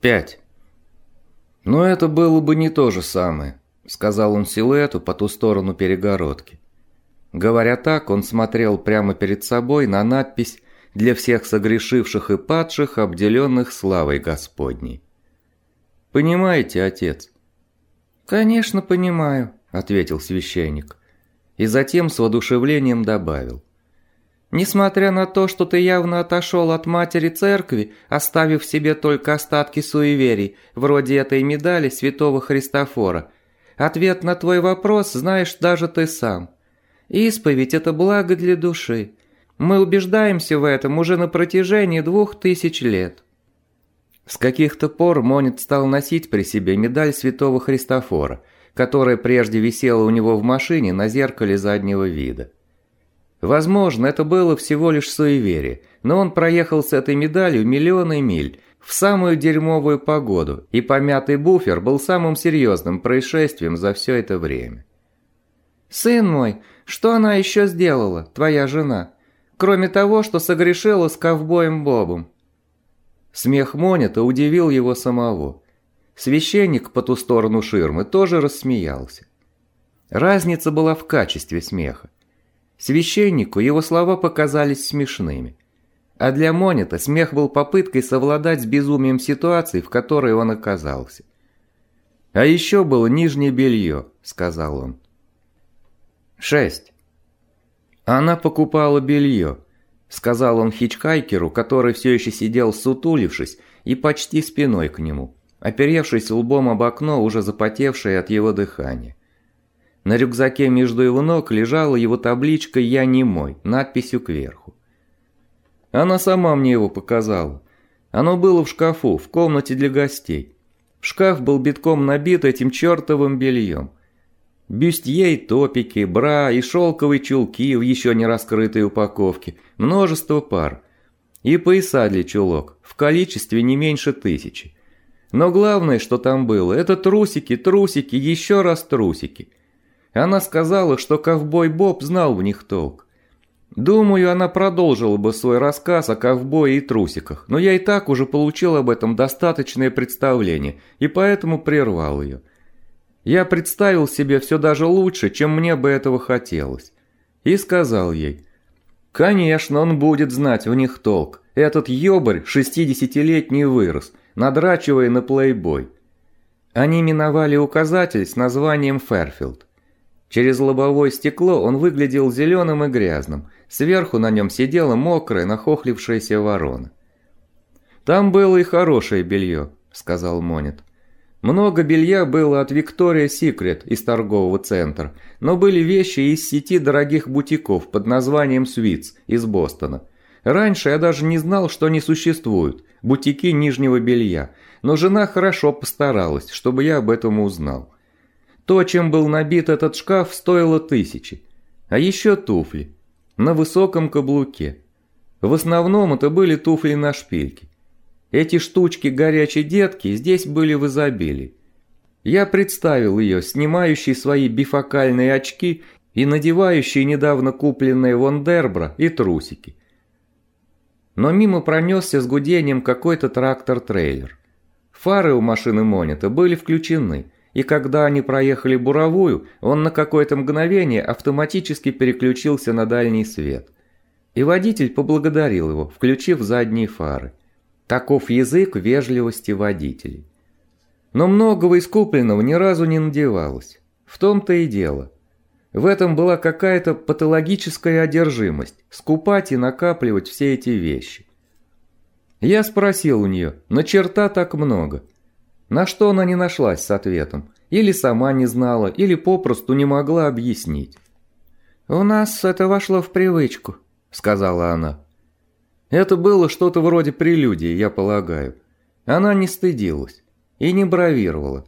Пять. Но это было бы не то же самое, сказал он силуэту по ту сторону перегородки. Говоря так, он смотрел прямо перед собой на надпись «Для всех согрешивших и падших, обделенных славой Господней». «Понимаете, отец?» «Конечно, понимаю», – ответил священник. И затем с воодушевлением добавил. «Несмотря на то, что ты явно отошел от матери церкви, оставив себе только остатки суеверий, вроде этой медали святого Христофора, ответ на твой вопрос знаешь даже ты сам. Исповедь – это благо для души. Мы убеждаемся в этом уже на протяжении двух тысяч лет». С каких-то пор Монет стал носить при себе медаль святого Христофора, которая прежде висела у него в машине на зеркале заднего вида. Возможно, это было всего лишь суеверие, но он проехал с этой медалью миллионы миль, в самую дерьмовую погоду, и помятый буфер был самым серьезным происшествием за все это время. «Сын мой, что она еще сделала, твоя жена? Кроме того, что согрешила с ковбоем Бобом?» Смех Монета удивил его самого. Священник по ту сторону ширмы тоже рассмеялся. Разница была в качестве смеха. Священнику его слова показались смешными. А для Монета смех был попыткой совладать с безумием ситуации, в которой он оказался. «А еще было нижнее белье», — сказал он. Шесть. Она покупала белье, сказал он хичкайкеру, который все еще сидел сутулившись и почти спиной к нему, оперевшись лбом об окно, уже запотевшее от его дыхания. На рюкзаке между его ног лежала его табличка «Я не мой», надписью кверху. Она сама мне его показала. Оно было в шкафу, в комнате для гостей. Шкаф был битком набит этим чертовым бельем. Бюстье и топики, бра и шелковые чулки в еще не раскрытой упаковке, множество пар. И пояса для чулок, в количестве не меньше тысячи. Но главное, что там было, это трусики, трусики, еще раз трусики. Она сказала, что ковбой Боб знал в них толк. Думаю, она продолжила бы свой рассказ о ковбое и трусиках, но я и так уже получил об этом достаточное представление, и поэтому прервал ее. Я представил себе все даже лучше, чем мне бы этого хотелось. И сказал ей, «Конечно, он будет знать в них толк. Этот ёбарь шестидесятилетний вырос, надрачивая на плейбой». Они миновали указатель с названием «Ферфилд». Через лобовое стекло он выглядел зеленым и грязным. Сверху на нем сидела мокрая, нахохлившаяся ворона. «Там было и хорошее белье», — сказал Монет. Много белья было от Victoria's Secret из торгового центра, но были вещи из сети дорогих бутиков под названием Sweets из Бостона. Раньше я даже не знал, что они существуют, бутики нижнего белья, но жена хорошо постаралась, чтобы я об этом узнал. То, чем был набит этот шкаф, стоило тысячи. А еще туфли. На высоком каблуке. В основном это были туфли на шпильке. Эти штучки горячей детки здесь были в изобилии. Я представил ее, снимающей свои бифокальные очки и надевающей недавно купленные Вондербра и трусики. Но мимо пронесся с гудением какой-то трактор-трейлер. Фары у машины Монета были включены, и когда они проехали буровую, он на какое-то мгновение автоматически переключился на дальний свет. И водитель поблагодарил его, включив задние фары. Таков язык вежливости водителей. Но многого искупленного ни разу не надевалось. В том-то и дело. В этом была какая-то патологическая одержимость – скупать и накапливать все эти вещи. Я спросил у нее, на черта так много. На что она не нашлась с ответом. Или сама не знала, или попросту не могла объяснить. «У нас это вошло в привычку», – сказала она. Это было что-то вроде прелюдии, я полагаю. Она не стыдилась и не бравировала.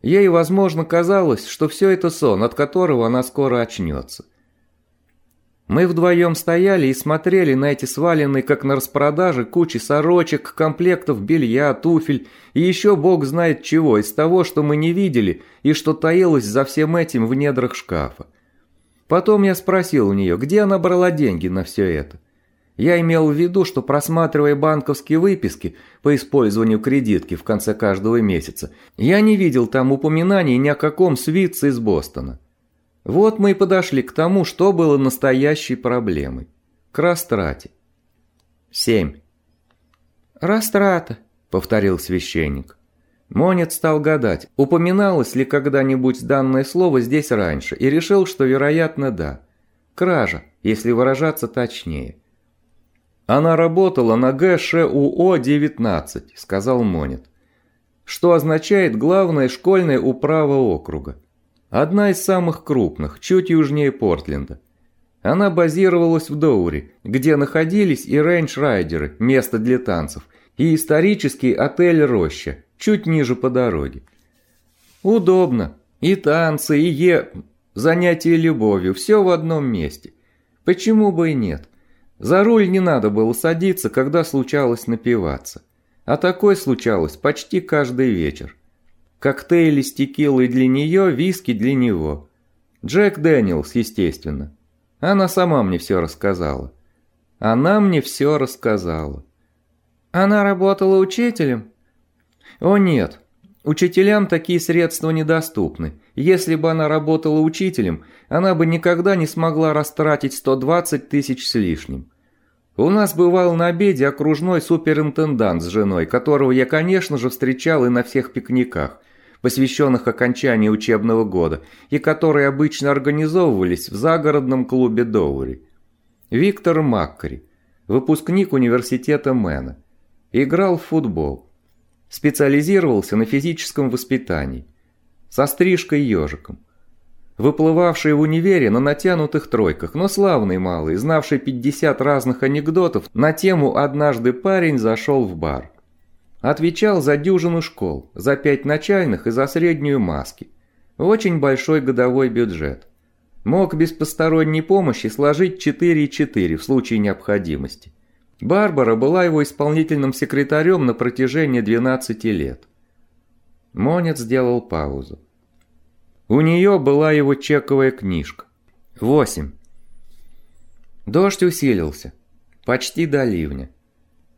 Ей, возможно, казалось, что все это сон, от которого она скоро очнется. Мы вдвоем стояли и смотрели на эти сваленные, как на распродаже, кучи сорочек, комплектов белья, туфель и еще бог знает чего из того, что мы не видели и что таилось за всем этим в недрах шкафа. Потом я спросил у нее, где она брала деньги на все это. Я имел в виду, что просматривая банковские выписки по использованию кредитки в конце каждого месяца, я не видел там упоминаний ни о каком свитце из Бостона. Вот мы и подошли к тому, что было настоящей проблемой. К растрате. 7. «Растрата», — повторил священник. Монет стал гадать, упоминалось ли когда-нибудь данное слово здесь раньше, и решил, что, вероятно, да. Кража, если выражаться точнее. «Она работала на ГШУО-19», — сказал Монет. «Что означает главная школьная управа округа. Одна из самых крупных, чуть южнее Портленда. Она базировалась в Доури, где находились и рейндж-райдеры, место для танцев, и исторический отель «Роща», чуть ниже по дороге. Удобно. И танцы, и е... занятия любовью, все в одном месте. Почему бы и нет? За руль не надо было садиться, когда случалось напиваться. А такое случалось почти каждый вечер. Коктейли с текилой для нее, виски для него. Джек Дэниелс, естественно. Она сама мне все рассказала. Она мне все рассказала. Она работала учителем? О нет, учителям такие средства недоступны. Если бы она работала учителем, она бы никогда не смогла растратить 120 тысяч с лишним. У нас бывал на обеде окружной суперинтендант с женой, которого я, конечно же, встречал и на всех пикниках – посвященных окончанию учебного года, и которые обычно организовывались в загородном клубе Доури. Виктор Маккари, выпускник университета Мэна, играл в футбол. Специализировался на физическом воспитании. Со стрижкой ежиком. Выплывавший в универе на натянутых тройках, но славный малый, знавший 50 разных анекдотов на тему «Однажды парень зашел в бар». Отвечал за дюжину школ, за пять начальных и за среднюю маски. Очень большой годовой бюджет. Мог без посторонней помощи сложить 4,4 в случае необходимости. Барбара была его исполнительным секретарем на протяжении 12 лет. Монет сделал паузу. У нее была его чековая книжка. 8. Дождь усилился. Почти до ливня.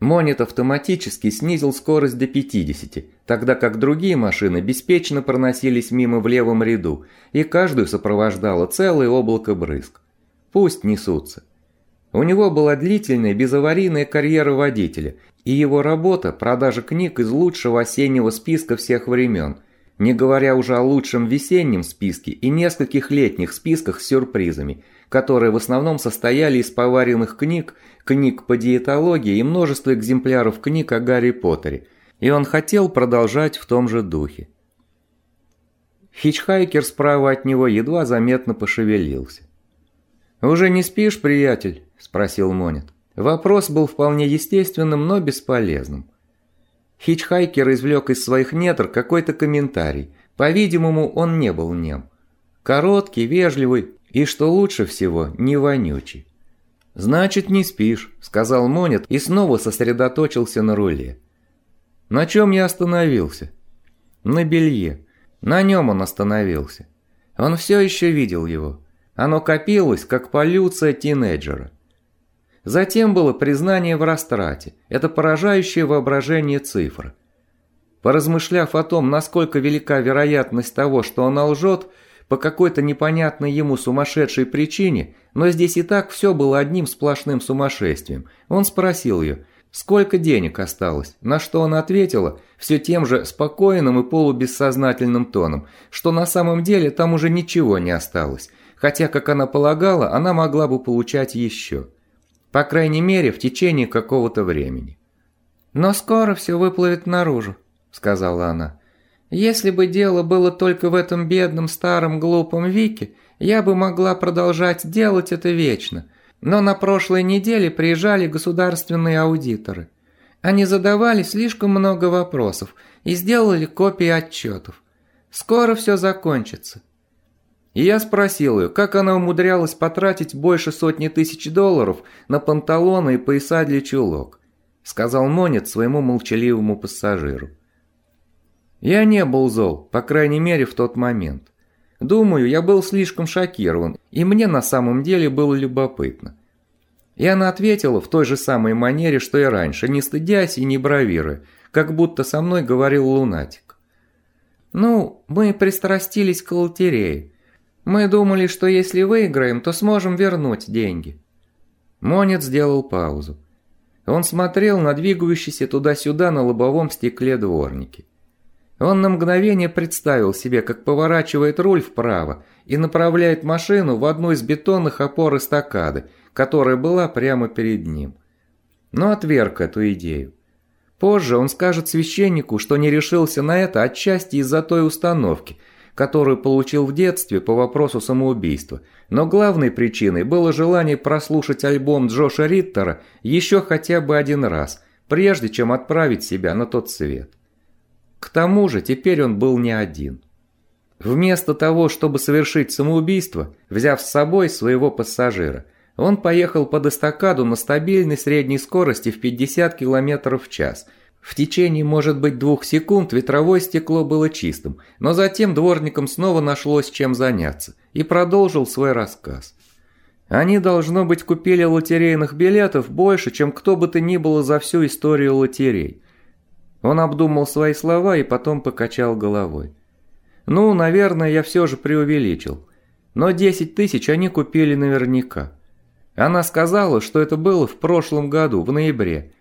Монет автоматически снизил скорость до 50, тогда как другие машины беспечно проносились мимо в левом ряду, и каждую сопровождало целое облако брызг. Пусть несутся. У него была длительная безаварийная карьера водителя, и его работа – продажа книг из лучшего осеннего списка всех времен, не говоря уже о лучшем весеннем списке и нескольких летних списках с сюрпризами, которые в основном состояли из поваренных книг книг по диетологии и множество экземпляров книг о Гарри Поттере, и он хотел продолжать в том же духе. Хичхайкер справа от него едва заметно пошевелился. «Уже не спишь, приятель?» – спросил Монет. Вопрос был вполне естественным, но бесполезным. Хичхайкер извлек из своих недр какой-то комментарий. По-видимому, он не был нем. Короткий, вежливый и, что лучше всего, не вонючий. «Значит, не спишь», – сказал Монет и снова сосредоточился на руле. «На чем я остановился?» «На белье. На нем он остановился. Он все еще видел его. Оно копилось, как полюция тинейджера. Затем было признание в растрате. Это поражающее воображение цифры. Поразмышляв о том, насколько велика вероятность того, что она лжет, по какой-то непонятной ему сумасшедшей причине, но здесь и так все было одним сплошным сумасшествием. Он спросил ее, сколько денег осталось, на что она ответила все тем же спокойным и полубессознательным тоном, что на самом деле там уже ничего не осталось, хотя, как она полагала, она могла бы получать еще. По крайней мере, в течение какого-то времени. «Но скоро все выплывет наружу», — сказала она. Если бы дело было только в этом бедном старом глупом Вике, я бы могла продолжать делать это вечно. Но на прошлой неделе приезжали государственные аудиторы. Они задавали слишком много вопросов и сделали копии отчетов. Скоро все закончится. И я спросил ее, как она умудрялась потратить больше сотни тысяч долларов на панталоны и пояса для чулок, сказал Монет своему молчаливому пассажиру. Я не был зол, по крайней мере в тот момент. Думаю, я был слишком шокирован, и мне на самом деле было любопытно. И она ответила в той же самой манере, что и раньше, не стыдясь и не бравируя, как будто со мной говорил лунатик. «Ну, мы пристрастились к лотерее. Мы думали, что если выиграем, то сможем вернуть деньги». Монет сделал паузу. Он смотрел на двигающиеся туда-сюда на лобовом стекле дворники. Он на мгновение представил себе, как поворачивает руль вправо и направляет машину в одну из бетонных опор эстакады, которая была прямо перед ним. Но отверг эту идею. Позже он скажет священнику, что не решился на это отчасти из-за той установки, которую получил в детстве по вопросу самоубийства, но главной причиной было желание прослушать альбом Джоша Риттера еще хотя бы один раз, прежде чем отправить себя на тот свет. К тому же теперь он был не один. Вместо того, чтобы совершить самоубийство, взяв с собой своего пассажира, он поехал под эстакаду на стабильной средней скорости в 50 км в час. В течение, может быть, двух секунд ветровое стекло было чистым, но затем дворникам снова нашлось чем заняться, и продолжил свой рассказ. Они, должно быть, купили лотерейных билетов больше, чем кто бы то ни было за всю историю лотерей. Он обдумал свои слова и потом покачал головой. Ну, наверное, я все же преувеличил. Но 10 тысяч они купили наверняка. Она сказала, что это было в прошлом году, в ноябре,